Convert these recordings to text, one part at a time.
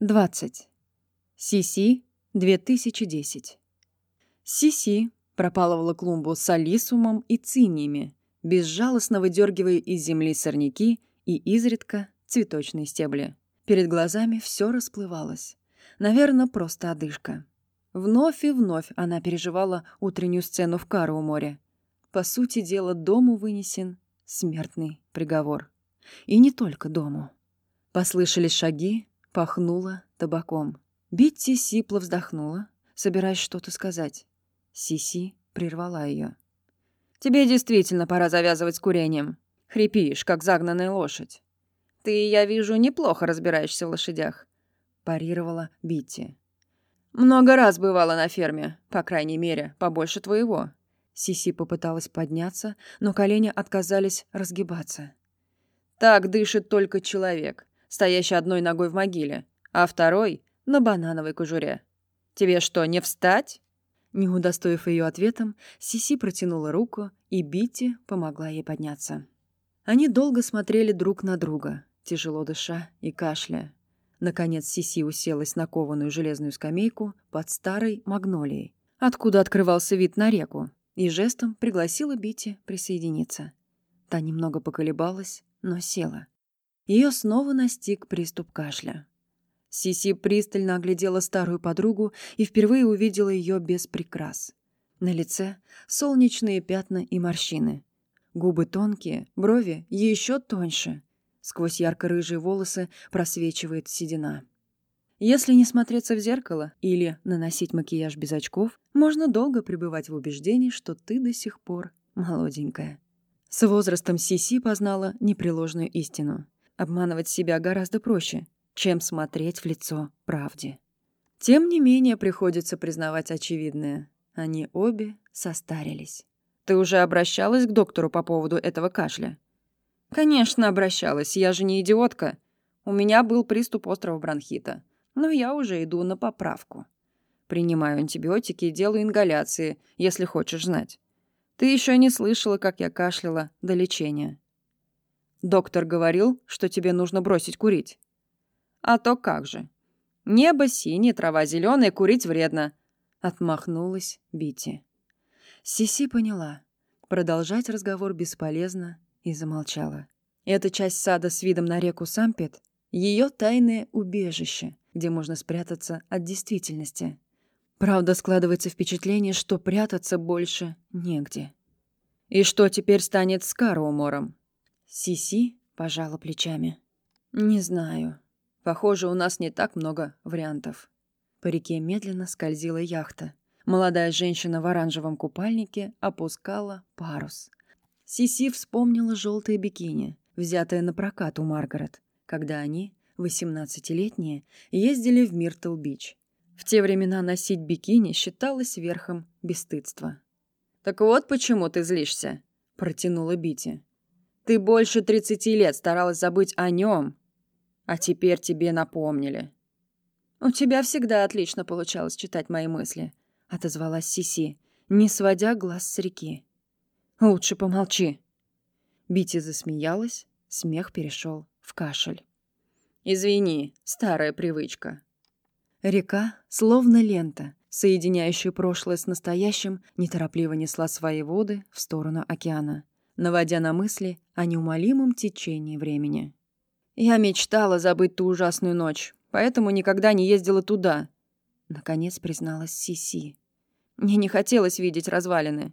20. Сиси, 2010. Сиси пропалывала клумбу с алисумом и циниями, безжалостно выдергивая из земли сорняки и изредка цветочные стебли. Перед глазами все расплывалось. Наверное, просто одышка. Вновь и вновь она переживала утреннюю сцену в Кару у моря. По сути дела, дому вынесен смертный приговор. И не только дому. Послышались шаги, Пахнуло табаком. Битти сипло вздохнула, собираясь что-то сказать. Сиси прервала ее. «Тебе действительно пора завязывать с курением. Хрипишь, как загнанная лошадь. Ты, я вижу, неплохо разбираешься в лошадях», — парировала Битти. «Много раз бывала на ферме, по крайней мере, побольше твоего». Сиси попыталась подняться, но колени отказались разгибаться. «Так дышит только человек, стоящий одной ногой в могиле, а второй — на банановой кожуре. «Тебе что, не встать?» Не удостоив ее ответом, Сиси протянула руку, и Битти помогла ей подняться. Они долго смотрели друг на друга, тяжело дыша и кашляя. Наконец Сиси уселась на кованую железную скамейку под старой магнолией, откуда открывался вид на реку, и жестом пригласила Бити присоединиться. Та немного поколебалась, но села. Ее снова настиг приступ кашля. Сиси пристально оглядела старую подругу и впервые увидела ее без прикрас. На лице солнечные пятна и морщины. Губы тонкие, брови еще тоньше. Сквозь ярко-рыжие волосы просвечивает седина. Если не смотреться в зеркало или наносить макияж без очков, можно долго пребывать в убеждении, что ты до сих пор молоденькая. С возрастом Сиси познала непреложную истину. Обманывать себя гораздо проще, чем смотреть в лицо правде. Тем не менее, приходится признавать очевидное. Они обе состарились. «Ты уже обращалась к доктору по поводу этого кашля?» «Конечно, обращалась. Я же не идиотка. У меня был приступ острого бронхита. Но я уже иду на поправку. Принимаю антибиотики и делаю ингаляции, если хочешь знать. Ты еще не слышала, как я кашляла до лечения. Доктор говорил, что тебе нужно бросить курить. А то как же. Небо синее, трава зеленая, курить вредно. Отмахнулась Бити. Сиси поняла. Продолжать разговор бесполезно и замолчала. Эта часть сада с видом на реку Сампет — ее тайное убежище, где можно спрятаться от действительности. Правда, складывается впечатление, что прятаться больше негде. И что теперь станет с Каруумором? Сиси пожала плечами. «Не знаю. Похоже, у нас не так много вариантов». По реке медленно скользила яхта. Молодая женщина в оранжевом купальнике опускала парус. Сиси вспомнила желтое бикини, взятое на прокат у Маргарет, когда они, 18-летние, ездили в Миртл-Бич. В те времена носить бикини считалось верхом бесстыдства. «Так вот почему ты злишься», — протянула Бити. Ты больше тридцати лет старалась забыть о нем, а теперь тебе напомнили. У тебя всегда отлично получалось читать мои мысли, отозвалась Сиси, не сводя глаз с реки. Лучше помолчи. Бити засмеялась, смех перешел в кашель. Извини, старая привычка. Река, словно лента, соединяющая прошлое с настоящим, неторопливо несла свои воды в сторону океана наводя на мысли о неумолимом течении времени. «Я мечтала забыть ту ужасную ночь, поэтому никогда не ездила туда», — наконец призналась Сиси. «Мне не хотелось видеть развалины.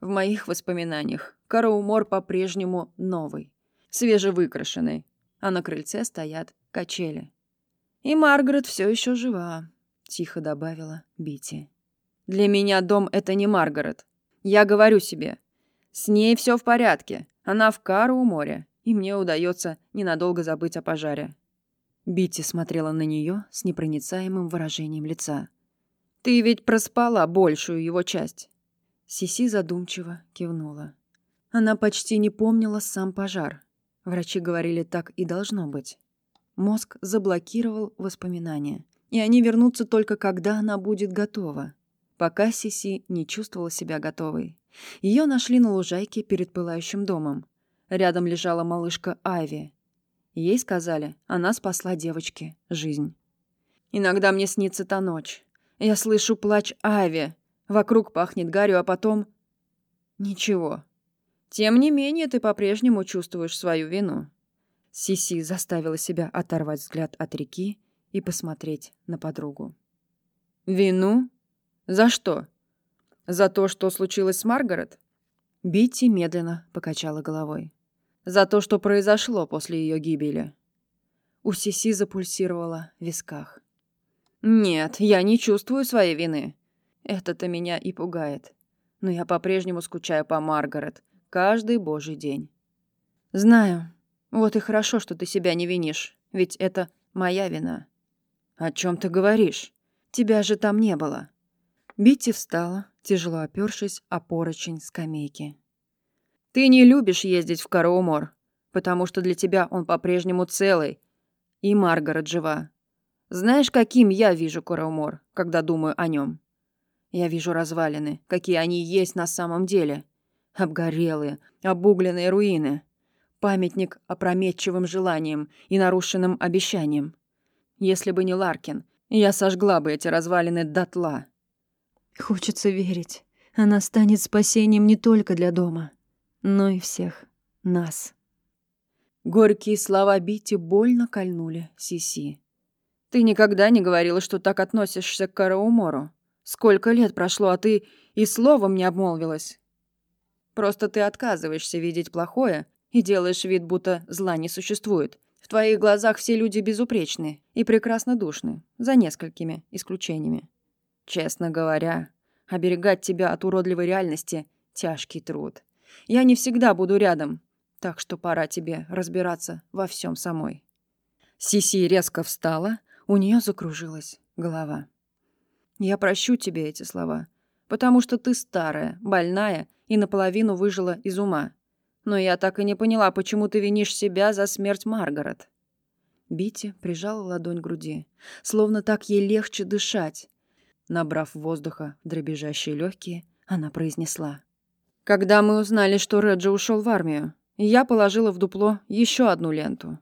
В моих воспоминаниях Караумор по-прежнему новый, свежевыкрашенный, а на крыльце стоят качели. И Маргарет все еще жива», — тихо добавила Бити. «Для меня дом — это не Маргарет. Я говорю себе, с ней все в порядке. Она в кару у моря, и мне удается ненадолго забыть о пожаре. Битти смотрела на нее с непроницаемым выражением лица. «Ты ведь проспала большую его часть». Сиси задумчиво кивнула. Она почти не помнила сам пожар. Врачи говорили, так и должно быть. Мозг заблокировал воспоминания, и они вернутся только когда она будет готова. Пока Сиси не чувствовала себя готовой. Ее нашли на лужайке перед пылающим домом. Рядом лежала малышка Айви. Ей сказали, она спасла девочке жизнь. Иногда мне снится та ночь. Я слышу плач Ави. Вокруг пахнет гарью, а потом... Ничего. Тем не менее, ты по-прежнему чувствуешь свою вину. Сиси заставила себя оторвать взгляд от реки и посмотреть на подругу. «Вину? За что? За то, что случилось с Маргарет?» Битти медленно покачала головой. «За то, что произошло после ее гибели». У Сиси запульсировала в висках. «Нет, я не чувствую своей вины. Это-то меня и пугает. Но я по-прежнему скучаю по Маргарет каждый божий день». «Знаю. Вот и хорошо, что ты себя не винишь, ведь это моя вина». «О чем ты говоришь? Тебя же там не было». Битти встала, тяжело опёршись о поручень скамейки. «Ты не любишь ездить в Караумор, потому что для тебя он по-прежнему целый, и Маргарет жива. Знаешь, каким я вижу Караумор, когда думаю о нем? Я вижу развалины, какие они есть на самом деле. Обгорелые, обугленные руины. Памятник опрометчивым желаниям и нарушенным обещаниям. Если бы не Ларкин, я сожгла бы эти развалины дотла. Хочется верить. Она станет спасением не только для дома, но и всех нас. Горькие слова Бити больно кольнули Сиси. «Ты никогда не говорила, что так относишься к Караумору. Сколько лет прошло, а ты и словом не обмолвилась. Просто ты отказываешься видеть плохое и делаешь вид, будто зла не существует, в твоих глазах все люди безупречны и прекрасно душны, за несколькими исключениями. Честно говоря, оберегать тебя от уродливой реальности — тяжкий труд. Я не всегда буду рядом, так что пора тебе разбираться во всем самой». Сиси резко встала, у нее закружилась голова. «Я прощу тебе эти слова, потому что ты старая, больная и наполовину выжила из ума. Но я так и не поняла, почему ты винишь себя за смерть Маргарет». Бити прижала ладонь к груди, словно так ей легче дышать. Набрав воздуха в дребезжащие легкие, она произнесла. «Когда мы узнали, что Реджи ушел в армию, я положила в дупло еще одну ленту».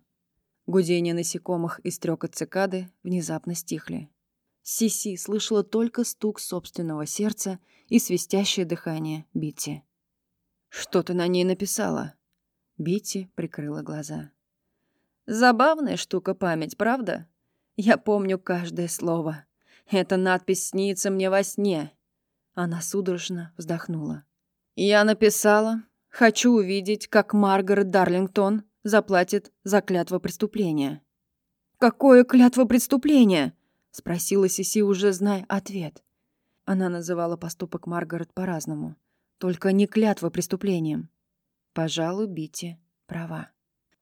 Гудение насекомых и стрекот цикады внезапно стихли. Сиси слышала только стук собственного сердца и свистящее дыхание Бити. «Что ты на ней написала?» Бити прикрыла глаза. «Забавная штука память, правда? Я помню каждое слово. Эта надпись снится мне во сне». Она судорожно вздохнула. «Я написала, хочу увидеть, как Маргарет Дарлингтон заплатит за клятво преступления». «Какое клятво преступления?» — спросила Сиси, уже зная ответ. Она называла поступок Маргарет по-разному. Только не клятва преступлением. Пожалуй, Бити права.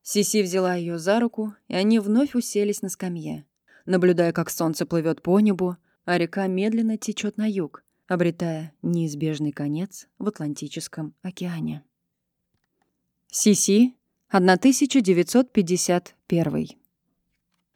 Сиси взяла ее за руку, и они вновь уселись на скамье, наблюдая, как солнце плывет по небу, а река медленно течет на юг, обретая неизбежный конец в Атлантическом океане. Сиси, 1951.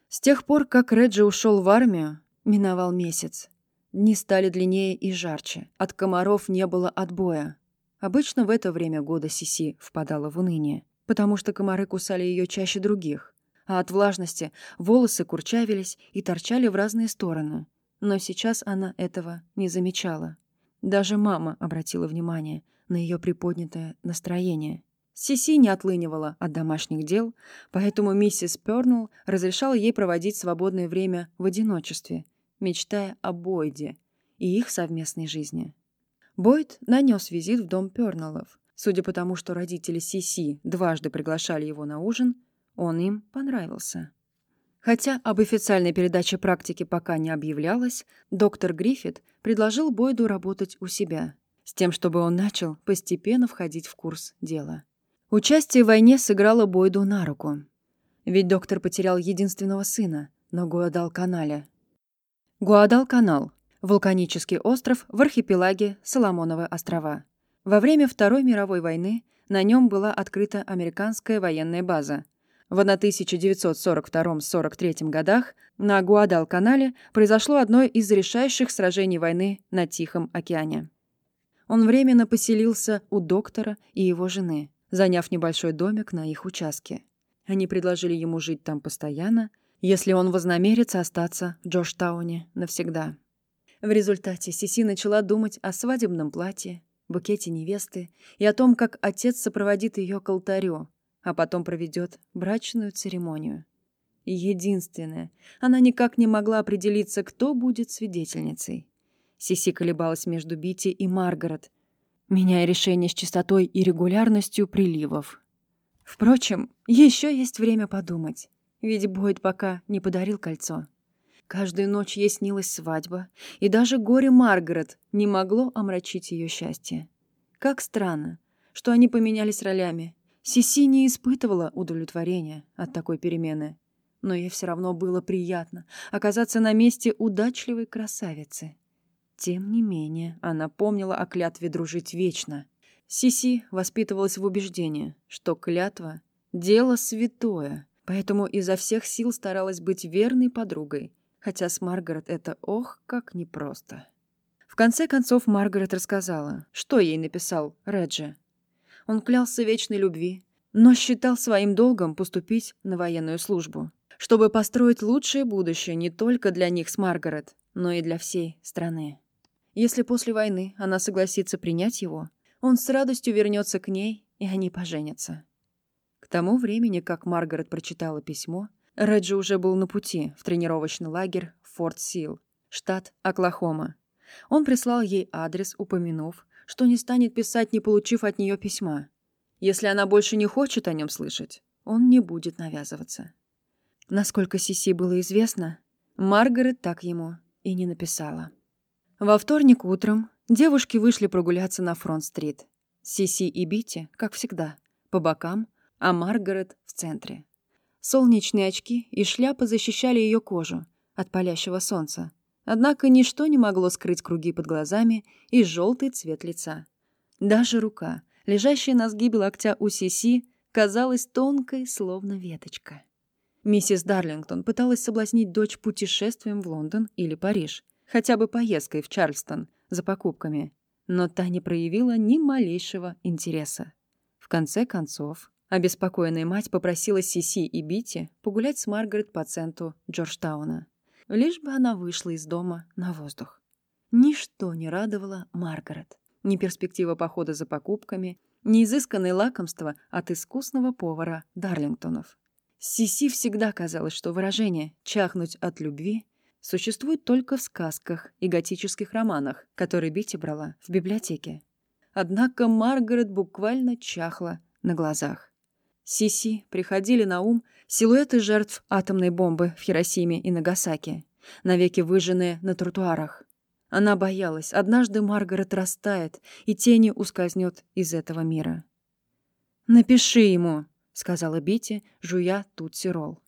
С тех пор, как Реджи ушел в армию, миновал месяц. Дни стали длиннее и жарче. От комаров не было отбоя. Обычно в это время года Сиси впадала в уныние, потому что комары кусали ее чаще других. А от влажности волосы курчавились и торчали в разные стороны. Но сейчас она этого не замечала. Даже мама обратила внимание на ее приподнятое настроение. Сиси не отлынивала от домашних дел, поэтому миссис Пёрнелл разрешала ей проводить свободное время в одиночестве мечтая о Бойде и их совместной жизни. Бойд нанес визит в дом Пёрнеллов. Судя по тому, что родители Сиси дважды приглашали его на ужин, он им понравился. Хотя об официальной передаче практики пока не объявлялось, доктор Гриффит предложил Бойду работать у себя, с тем, чтобы он начал постепенно входить в курс дела. Участие в войне сыграло Бойду на руку. Ведь доктор потерял единственного сына на Гуадалканале, Гуадалканал – вулканический остров в архипелаге Соломоновы острова. Во время Второй мировой войны на нем была открыта американская военная база. В 1942-43 годах на Гуадалканале произошло одно из решающих сражений войны на Тихом океане. Он временно поселился у доктора и его жены, заняв небольшой домик на их участке. Они предложили ему жить там постоянно – если он вознамерится остаться в Джорджтауне навсегда. В результате Сиси начала думать о свадебном платье, букете невесты и о том, как отец сопроводит ее к алтарю, а потом проведет брачную церемонию. Единственное, она никак не могла определиться, кто будет свидетельницей. Сиси колебалась между Бити и Маргарет, меняя решение с частотой и регулярностью приливов. Впрочем, еще есть время подумать, ведь Бойд пока не подарил кольцо. Каждую ночь ей снилась свадьба, и даже горе Маргарет не могло омрачить ее счастье. Как странно, что они поменялись ролями. Сиси не испытывала удовлетворения от такой перемены, но ей все равно было приятно оказаться на месте удачливой красавицы. Тем не менее, она помнила о клятве дружить вечно. Сиси воспитывалась в убеждении, что клятва — дело святое, поэтому изо всех сил старалась быть верной подругой — хотя с Маргарет это ох, как непросто. В конце концов Маргарет рассказала, что ей написал Реджи. Он клялся вечной любви, но считал своим долгом поступить на военную службу, чтобы построить лучшее будущее не только для них с Маргарет, но и для всей страны. Если после войны она согласится принять его, он с радостью вернется к ней, и они поженятся. К тому времени, как Маргарет прочитала письмо, Реджи уже был на пути в тренировочный лагерь Форт Сил, штат Оклахома. Он прислал ей адрес, упомянув, что не станет писать, не получив от нее письма. Если она больше не хочет о нем слышать, он не будет навязываться. Насколько Сиси было известно, Маргарет так ему и не написала. Во вторник утром девушки вышли прогуляться на Фронт-стрит. Сиси и Бити, как всегда, по бокам, а Маргарет в центре. Солнечные очки и шляпа защищали ее кожу от палящего солнца. Однако ничто не могло скрыть круги под глазами и желтый цвет лица. Даже рука, лежащая на сгибе локтя у Сиси, казалась тонкой, словно веточка. Миссис Дарлингтон пыталась соблазнить дочь путешествием в Лондон или Париж, хотя бы поездкой в Чарльстон за покупками, но та не проявила ни малейшего интереса. В конце концов, Обеспокоенная мать попросила Сиси и Бити погулять с Маргарет по центру Джорджтауна. Лишь бы она вышла из дома на воздух. Ничто не радовало Маргарет. Ни перспектива похода за покупками, ни изысканные лакомства от искусного повара Дарлингтонов. Сиси всегда казалось, что выражение «чахнуть от любви» существует только в сказках и готических романах, которые Бити брала в библиотеке. Однако Маргарет буквально чахла на глазах. Сиси приходили на ум силуэты жертв атомной бомбы в Хиросиме и Нагасаки, навеки выжженные на тротуарах. Она боялась, однажды Маргарет растает, и тени ускользнет из этого мира. «Напиши ему», — сказала Бити, жуя тутси ролл.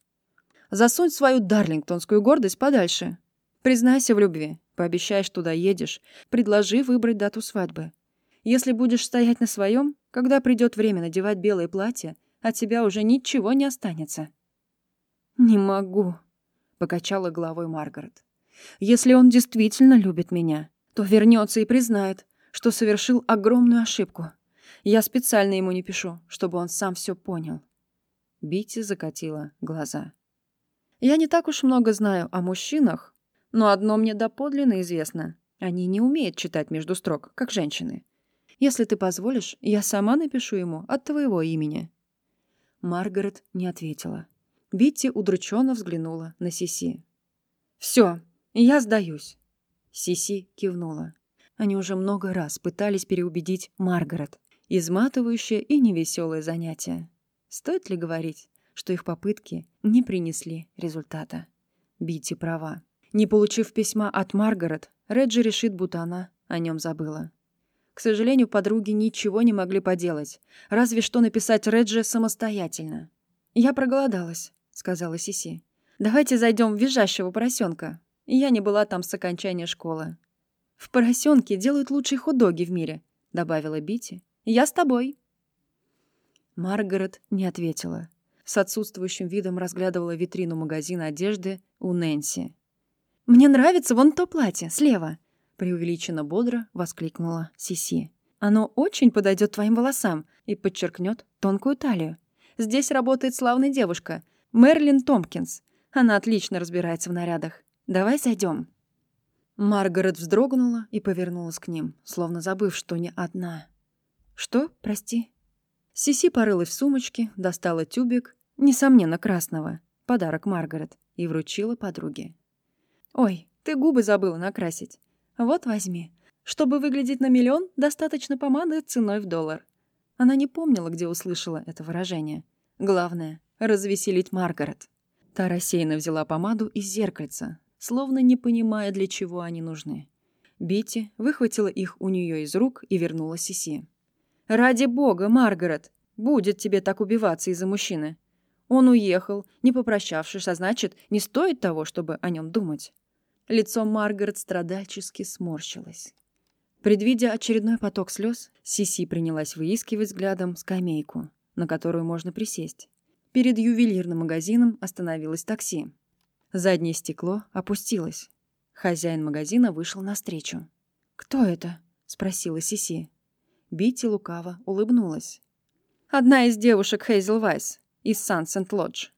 «Засунь свою дарлингтонскую гордость подальше. Признайся в любви, пообещай, что доедешь, предложи выбрать дату свадьбы. Если будешь стоять на своем, когда придет время надевать белое платье, от тебя уже ничего не останется». «Не могу», — покачала головой Маргарет. «Если он действительно любит меня, то вернется и признает, что совершил огромную ошибку. Я специально ему не пишу, чтобы он сам все понял». Бити закатила глаза. «Я не так уж много знаю о мужчинах, но одно мне доподлинно известно. Они не умеют читать между строк, как женщины. Если ты позволишь, я сама напишу ему от твоего имени». Маргарет не ответила. Битти удрученно взглянула на Сиси. «Все, я сдаюсь». Сиси кивнула. Они уже много раз пытались переубедить Маргарет. Изматывающее и невеселое занятие. Стоит ли говорить, что их попытки не принесли результата? Битти права. Не получив письма от Маргарет, Реджи решит, будто она о нем забыла. К сожалению, подруги ничего не могли поделать, разве что написать Реджи самостоятельно. «Я проголодалась», — сказала Сиси. «Давайте зайдем в визжащего поросенка. Я не была там с окончания школы». «В поросенке делают лучшие хот-доги в мире», — добавила Бити. «Я с тобой». Маргарет не ответила. С отсутствующим видом разглядывала витрину магазина одежды у Нэнси. «Мне нравится вон то платье, слева преувеличенно бодро воскликнула Сиси. Оно очень подойдет твоим волосам и подчеркнет тонкую талию. Здесь работает славная девушка, Мерлин Томпкинс. Она отлично разбирается в нарядах. Давай зайдем. Маргарет вздрогнула и повернулась к ним, словно забыв, что не одна. «Что? Прости?» Сиси порылась в сумочке, достала тюбик, несомненно, красного, подарок Маргарет, и вручила подруге. «Ой, ты губы забыла накрасить. Вот возьми. Чтобы выглядеть на миллион, достаточно помады ценой в доллар». Она не помнила, где услышала это выражение. Главное — развеселить Маргарет. Та рассеянно взяла помаду из зеркальца, словно не понимая, для чего они нужны. Бити выхватила их у нее из рук и вернула Сиси. «Ради бога, Маргарет! Будет тебе так убиваться из-за мужчины. Он уехал, не попрощавшись, а значит, не стоит того, чтобы о нем думать». Лицо Маргарет страдальчески сморщилось. Предвидя очередной поток слез, Сиси принялась выискивать взглядом скамейку, на которую можно присесть. Перед ювелирным магазином остановилось такси. Заднее стекло опустилось. Хозяин магазина вышел навстречу. «Кто это?» — спросила Сиси. Бити лукаво улыбнулась. «Одна из девушек Хейзел Вайс из Sunset Lodge».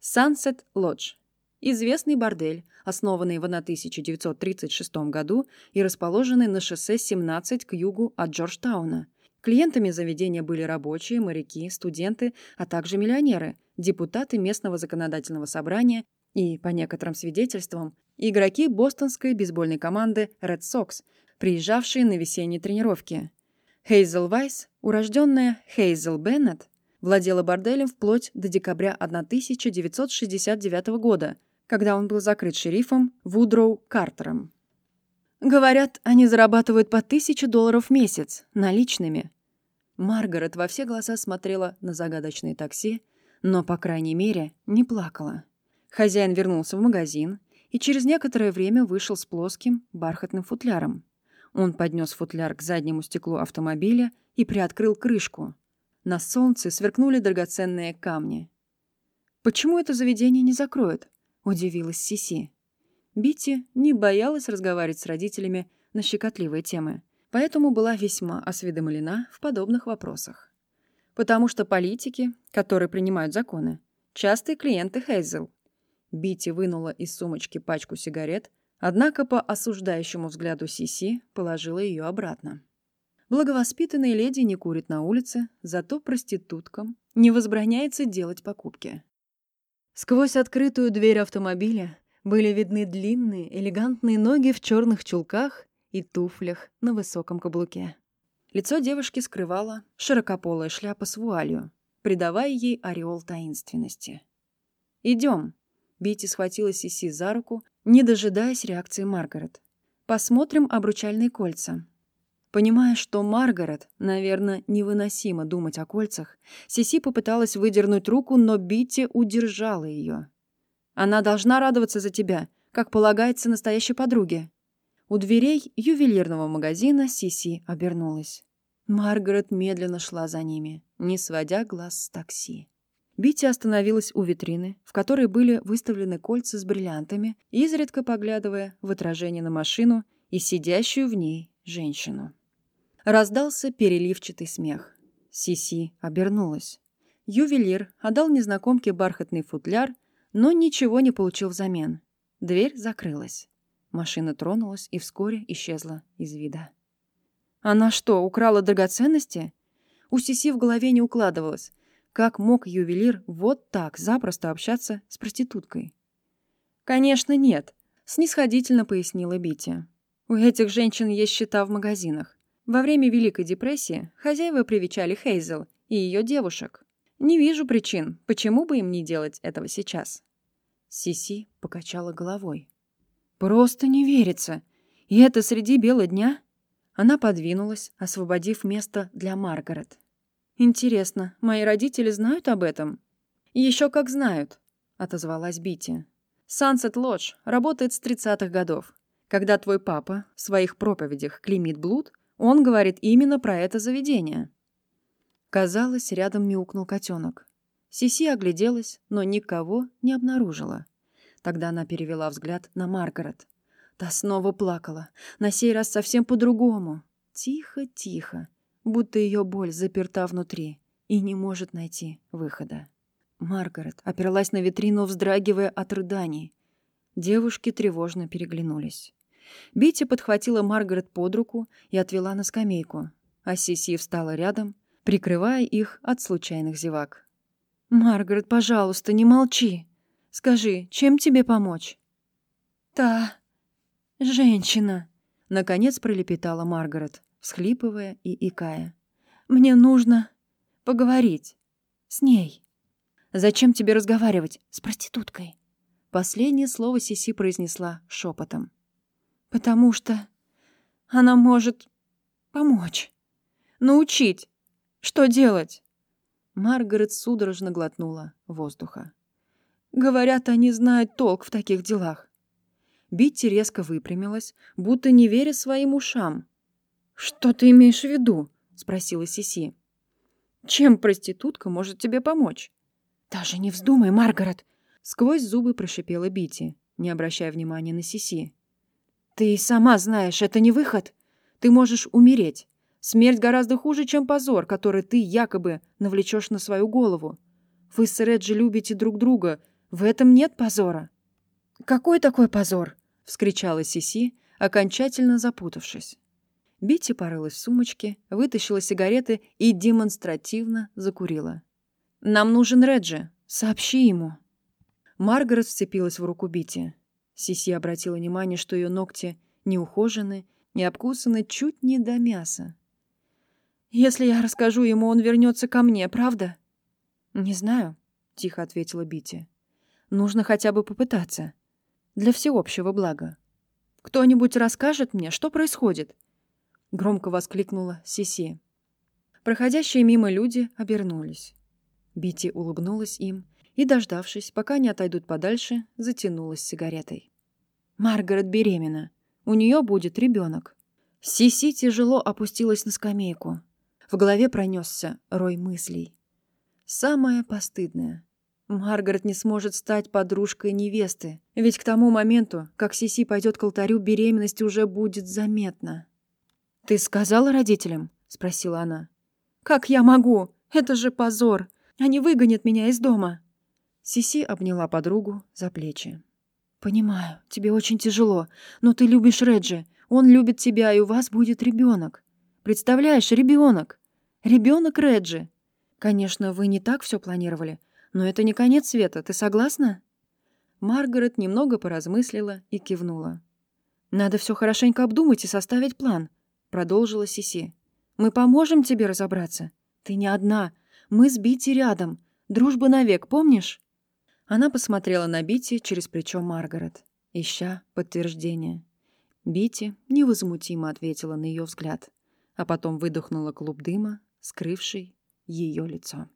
Sunset Lodge — известный бордель, основанный в 1936 году и расположенный на шоссе 17 к югу от Джорджтауна. Клиентами заведения были рабочие, моряки, студенты, а также миллионеры, депутаты местного законодательного собрания и, по некоторым свидетельствам, игроки бостонской бейсбольной команды Red Sox, приезжавшие на весенние тренировки. Хейзел Вайс, урожденная Хейзел Беннет, владела борделем вплоть до декабря 1969 года, когда он был закрыт шерифом Вудроу Картером. Говорят, они зарабатывают по тысяче долларов в месяц, наличными. Маргарет во все глаза смотрела на загадочное такси, но, по крайней мере, не плакала. Хозяин вернулся в магазин и через некоторое время вышел с плоским бархатным футляром. Он поднес футляр к заднему стеклу автомобиля и приоткрыл крышку. На солнце сверкнули драгоценные камни. «Почему это заведение не закроют?» — удивилась Сиси. Бити не боялась разговаривать с родителями на щекотливые темы, поэтому была весьма осведомлена в подобных вопросах. Потому что политики, которые принимают законы, частые клиенты Хейзел. Бити вынула из сумочки пачку сигарет, однако по осуждающему взгляду Сиси положила ее обратно. Благовоспитанные леди не курят на улице, зато проституткам не возбраняется делать покупки. Сквозь открытую дверь автомобиля были видны длинные, элегантные ноги в черных чулках и туфлях на высоком каблуке. Лицо девушки скрывала широкополая шляпа с вуалью, придавая ей ореол таинственности. «Идем», Бити схватила Сиси за руку, не дожидаясь реакции Маргарет. «Посмотрим обручальные кольца». Понимая, что Маргарет, наверное, невыносимо думать о кольцах, Сиси попыталась выдернуть руку, но Битти удержала ее. «Она должна радоваться за тебя, как полагается настоящей подруге». У дверей ювелирного магазина Сиси обернулась. Маргарет медленно шла за ними, не сводя глаз с такси. Бити остановилась у витрины, в которой были выставлены кольца с бриллиантами, изредка поглядывая в отражение на машину и сидящую в ней женщину. Раздался переливчатый смех. Сиси обернулась. Ювелир отдал незнакомке бархатный футляр, но ничего не получил взамен. Дверь закрылась. Машина тронулась и вскоре исчезла из вида. «Она что, украла драгоценности?» У Сиси в голове не укладывалось. Как мог ювелир вот так запросто общаться с проституткой? «Конечно, нет», — снисходительно пояснила Бити. «У этих женщин есть счета в магазинах. Во время Великой депрессии хозяева привечали Хейзел и ее девушек. Не вижу причин, почему бы им не делать этого сейчас». Сиси покачала головой. «Просто не верится. И это среди бела дня?» Она подвинулась, освободив место для Маргарет. «Интересно, мои родители знают об этом?» «Еще как знают», — отозвалась Бити. «Сансет Лодж работает с 30-х годов. Когда твой папа в своих проповедях клеймит блуд, он говорит именно про это заведение». Казалось, рядом мяукнул котенок. Сиси огляделась, но никого не обнаружила. Тогда она перевела взгляд на Маргарет. Та снова плакала, на сей раз совсем по-другому. Тихо-тихо, будто ее боль заперта внутри и не может найти выхода. Маргарет оперлась на витрину, вздрагивая от рыданий. Девушки тревожно переглянулись. Бити подхватила Маргарет под руку и отвела на скамейку, а Сиси встала рядом, прикрывая их от случайных зевак. «Маргарет, пожалуйста, не молчи. Скажи, чем тебе помочь?» «Та... женщина», — наконец пролепетала Маргарет, всхлипывая и икая. «Мне нужно поговорить с ней». «Зачем тебе разговаривать с проституткой?» Последнее слово Сиси произнесла шепотом. «Потому что она может помочь, научить, что делать». Маргарет судорожно глотнула воздуха. «Говорят, они знают толк в таких делах». Битти резко выпрямилась, будто не веря своим ушам. «Что ты имеешь в виду?» — спросила Сиси. «Чем проститутка может тебе помочь?» «Даже не вздумай, Маргарет!» Сквозь зубы прошипела Бити, не обращая внимания на Сиси. «Ты сама знаешь, это не выход. Ты можешь умереть. Смерть гораздо хуже, чем позор, который ты якобы навлечешь на свою голову. Вы с Реджи любите друг друга. В этом нет позора». «Какой такой позор?» — вскричала Сиси, окончательно запутавшись. Бити порылась в сумочке, вытащила сигареты и демонстративно закурила. «Нам нужен Реджи. Сообщи ему». Маргарет вцепилась в руку Бити. Сиси обратила внимание, что ее ногти неухожены и обкусаны чуть не до мяса. «Если я расскажу ему, он вернется ко мне, правда?» «Не знаю», — тихо ответила Бити. «Нужно хотя бы попытаться. Для всеобщего блага. Кто-нибудь расскажет мне, что происходит?» Громко воскликнула Сиси. Проходящие мимо люди обернулись. Бити улыбнулась им и, дождавшись, пока не отойдут подальше, затянулась сигаретой. «Маргарет беременна. У нее будет ребенок. Сиси тяжело опустилась на скамейку. В голове пронесся рой мыслей. Самое постыдное. Маргарет не сможет стать подружкой невесты, ведь к тому моменту, как Сиси пойдет к алтарю, беременность уже будет заметна. «Ты сказала родителям?» — спросила она. «Как я могу? Это же позор! Они выгонят меня из дома!» Сиси обняла подругу за плечи. «Понимаю, тебе очень тяжело, но ты любишь Реджи. Он любит тебя, и у вас будет ребенок. Представляешь, ребенок! Ребенок Реджи! Конечно, вы не так все планировали, но это не конец света, ты согласна?» Маргарет немного поразмыслила и кивнула. «Надо все хорошенько обдумать и составить план», — продолжила Сиси. «Мы поможем тебе разобраться. Ты не одна. Мы с Бити рядом. Дружба навек, помнишь?» Она посмотрела на Бити через плечо Маргарет, ища подтверждение. Бити невозмутимо ответила на ее взгляд, а потом выдохнула клуб дыма, скрывший ее лицо.